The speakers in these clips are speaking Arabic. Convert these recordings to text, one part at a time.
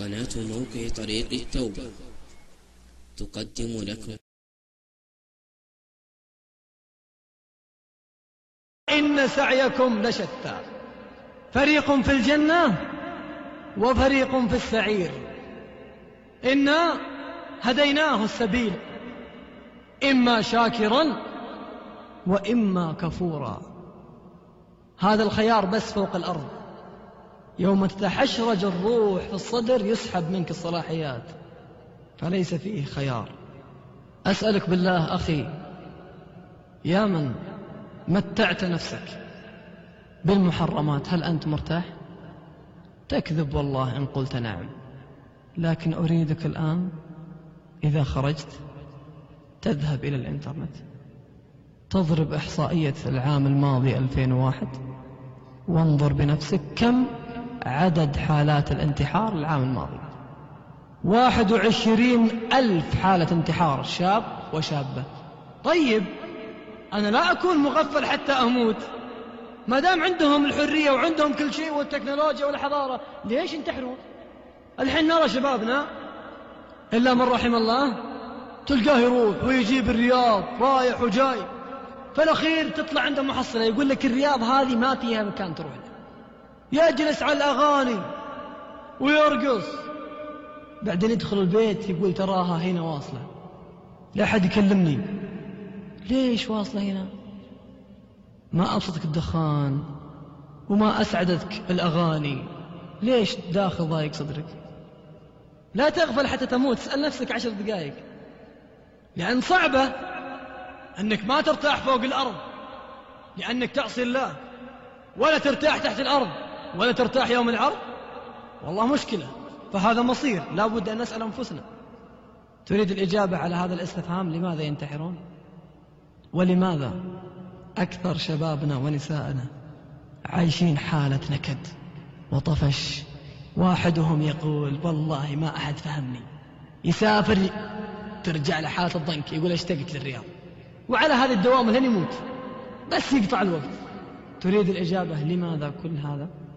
قناة موقع طريق التوبة. تقدم لكم. إن سعيكم لشتى. فريق في الجنة وفريق في السعير. إنا هديناه السبيل. إما شاكرا وإما كفورا. هذا الخيار بس فوق الأرض. يوم تتحشرج الروح في الصدر يسحب منك الصلاحيات فليس فيه خيار أسألك بالله أخي يا من متعت نفسك بالمحرمات هل أنت مرتاح؟ تكذب والله إن قلت نعم لكن أريدك الآن إذا خرجت تذهب إلى الإنترنت تضرب إحصائية العام الماضي 2001 وانظر بنفسك كم عدد حالات الانتحار العام الماضي. واحد وعشرين ألف حالة انتحار شاب وشابة. طيب أنا لا أكون مغفل حتى أموت. ما دام عندهم الحرية وعندهم كل شيء والتكنولوجيا والحضارة ليش ينتحرون؟ الحين نرى شبابنا إلا من رحم الله تلقاه يروح ويجيب الرياض رايح وجاي. فالأخير تطلع عنده محصلة يقول لك الرياض هذه ما فيها مكان تروح له. يجلس على الأغاني ويرقص. بعدين يدخل البيت يقول تراها هنا واصلة. لا أحد يكلمني. ليش واصلة هنا؟ ما أبسطك الدخان وما أسعدتك الأغاني. ليش داخل ضايق صدرك؟ لا تغفل حتى تموت. اسأل نفسك عشر دقائق لأن صعبة أنك ما ترتاح فوق الأرض لأنك تعصي الله ولا ترتاح تحت الأرض. ولا ترتاح يوم العرض؟ والله مشكلة فهذا مصير لا بد أن نسأل أنفسنا. تريد الإجابة على هذا الاستفهام؟ لماذا ينتحرون؟ ولماذا أكثر شبابنا ونساءنا عايشين حالة نكد وطفش؟ واحدهم يقول والله ما أحد فهمني يسافر ترجع له حالة الضنك يقول اشتقت للرياض. وعلى هذا الدوام لن يموت بس يقطع الوقت. تريد الإجابة؟ لماذا كل هذا؟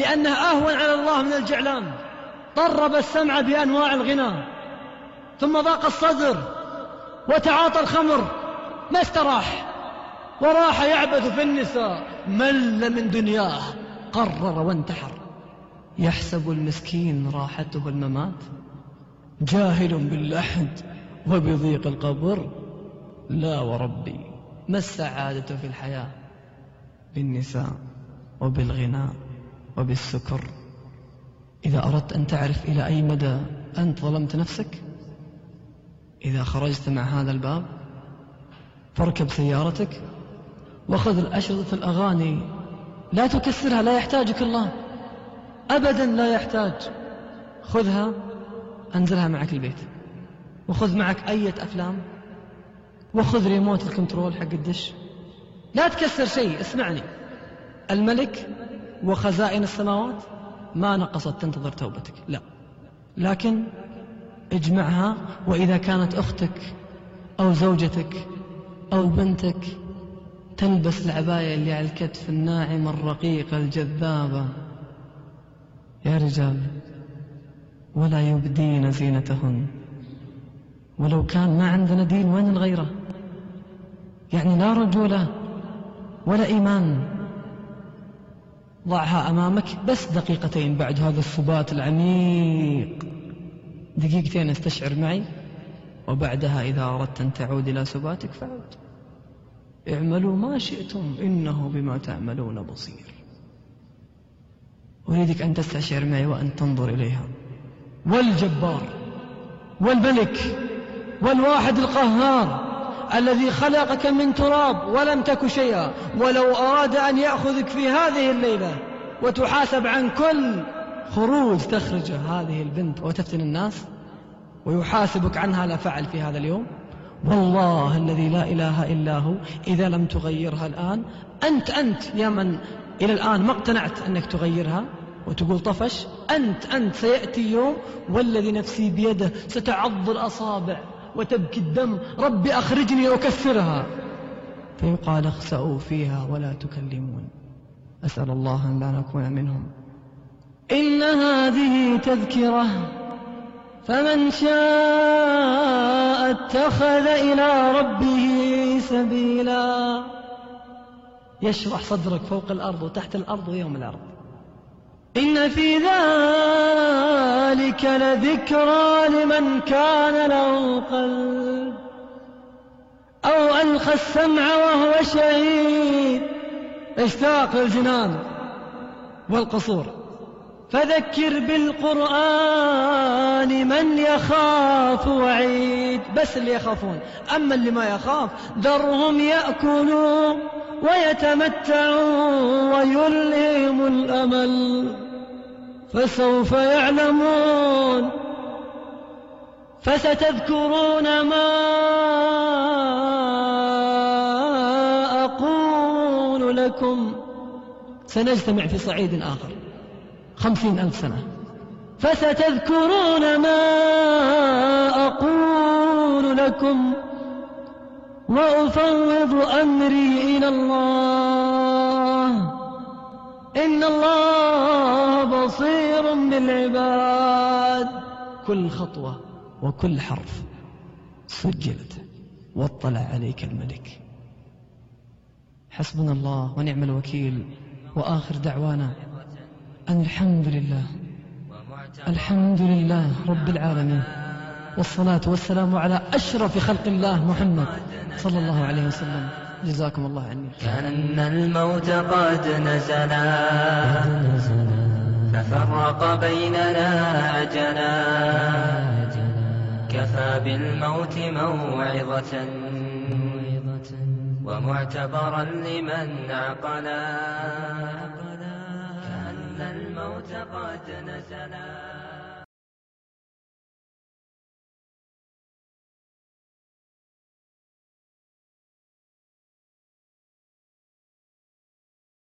لأنه أهون على الله من الجعلان. طرب السمع بأنواع الغنى. ثم ضاق الصدر وتعاطى الخمر. ما استراح. وراح يعبث في النساء. مل من دنياه. قرر وانتحر. يحسب المسكين راحته الممات. جاهل باللحد وبضيق القبر. لا وربي. ما السعادة في الحياة؟ بالنساء وبالغناء. وبالسكر. إذا أردت أن تعرف إلى أي مدى أنت ظلمت نفسك إذا خرجت مع هذا الباب فاركب سيارتك وخذ الأشرطة الأغاني. لا تكسرها لا يحتاجك الله. أبدا لا يحتاج. خذها أنزلها معك البيت. وخذ معك أية أفلام. وخذ ريموت الكنترول حق الدش. لا تكسر شيء اسمعني. الملك وخزائن السماوات؟ ما نقصت تنتظر توبتك لا. لكن اجمعها وإذا كانت أختك أو زوجتك أو بنتك تلبس العباية اللي على الكتف الناعمة الرقيقة الجذابة يا رجال ولا يبدين زينتهن. ولو كان ما عندنا دين وين الغيرة؟ يعني لا رجولة ولا إيمان. ضعها أمامك بس دقيقتين بعد هذا الثبات العميق. دقيقتين استشعر معي وبعدها إذا أردت أن تعود إلى سباتك فعود. اعملوا ما شئتم إنه بما تعملون بصير. أريدك أن تستشعر معي وأن تنظر إليها. والجبار والملك والواحد القهار. الذي خلقك من تراب ولم تك شيئا ولو أراد أن يأخذك في هذه الليلة وتحاسب عن كل خروج تخرج هذه البنت وتفتن الناس ويحاسبك عنها لا فعل في هذا اليوم والله الذي لا إله إلا هو إذا لم تغيرها الآن أنت أنت يا من إلى الآن ما اقتنعت أنك تغيرها؟ وتقول طفش أنت أنت سيأتي يوم والذي نفسي بيده ستعض الأصابع. وتبكي الدم ربي أخرجني أكسرها فيقال اخسأوا فيها ولا تكلمون. أسأل الله أن لا نكون منهم. إن هذه تذكرة فمن شاء اتخذ إلى ربه سبيلا. يشرح صدرك فوق الأرض وتحت الأرض ويوم الأرض. إن في ذلك لذكرى لمن كان له قلب أو ألقى السمع وهو شهيد. اشتاق للجنان والقصور؟ فذكر بالقرآن من يخاف وعيد. بس اللي يخافون. أما اللي ما يخاف ذرهم يأكلوا ويتمتعوا ويلهم الأمل. فسوف يعلمون فستذكرون ما أقول لكم. سنجتمع في صعيد آخر. خمسين ألف سنة. فستذكرون ما أقول لكم. وأفوض أمري إلى الله. إن الله بصير بالعباد. كل خطوة وكل حرف سجلت واطلع عليك الملك. حسبنا الله ونعم الوكيل. وآخر دعوانا أن الحمد لله الحمد لله رب العالمين. والصلاة والسلام على أشرف خلق الله محمد صلى الله عليه وسلم. جزاكم الله عني. كأن الموت قد نزلا. ففرق بيننا عجلا كفى بالموت موعظة ومعتبرا لمن عقلا. كأن الموت قد نزلا.